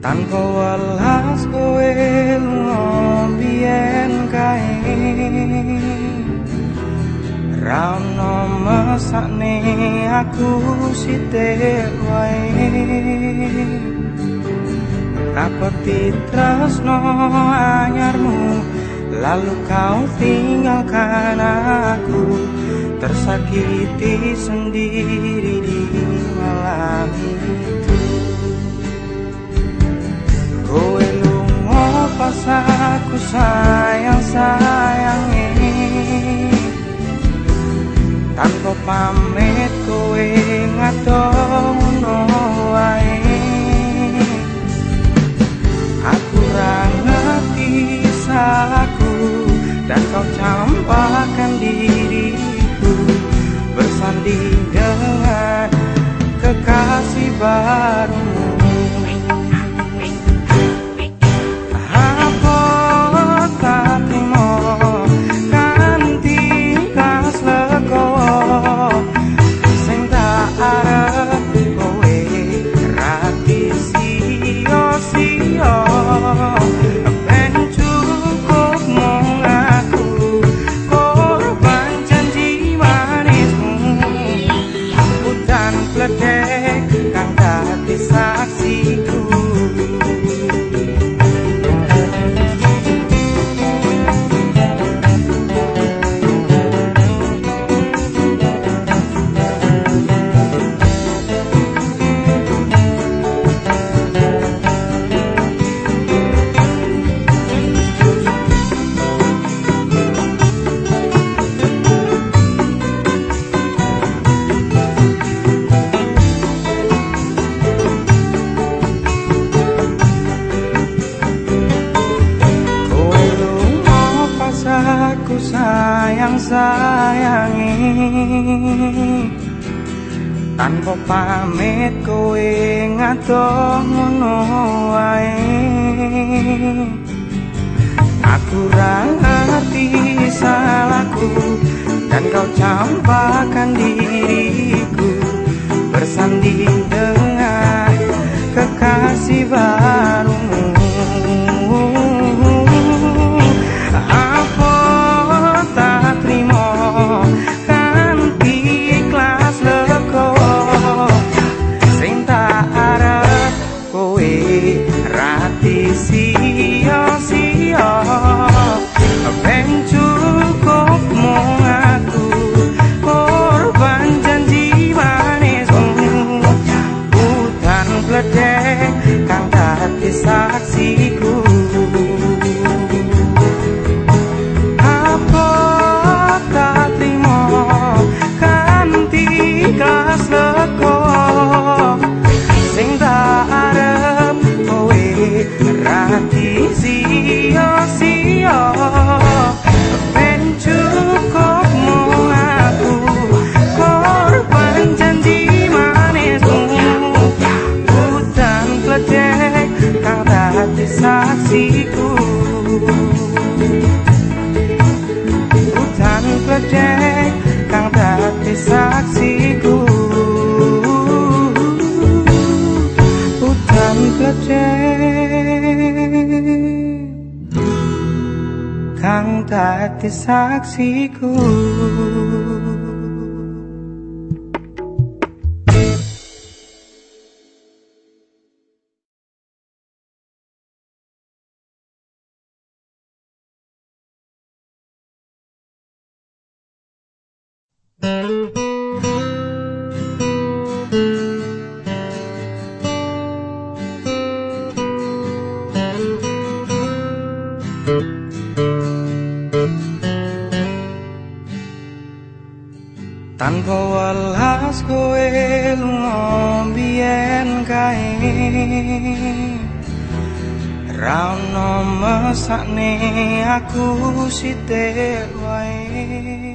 tanpa welas kowe ngombien kae. Rano mesakne aku sithik wae. Rapeti tresno anyarmu Lalu kau tinggalkan aku. Tersakiti sendiri di malam itu aku sayang-sayangi. Tanpa pamit kowe ngadong wae Aku ngerti salahku Dan kau campakkan diriku Bersanding dengan kekasih barumu heart. Sayangi. Tanpa pamit kowe ngadoh ngono wae. Aku ra ngerti salahku dan kau campakkan not easy. hati saksiku Thank you. Tanpa welas kowe lunga biyen kae? Rano mesakne aku sithik wae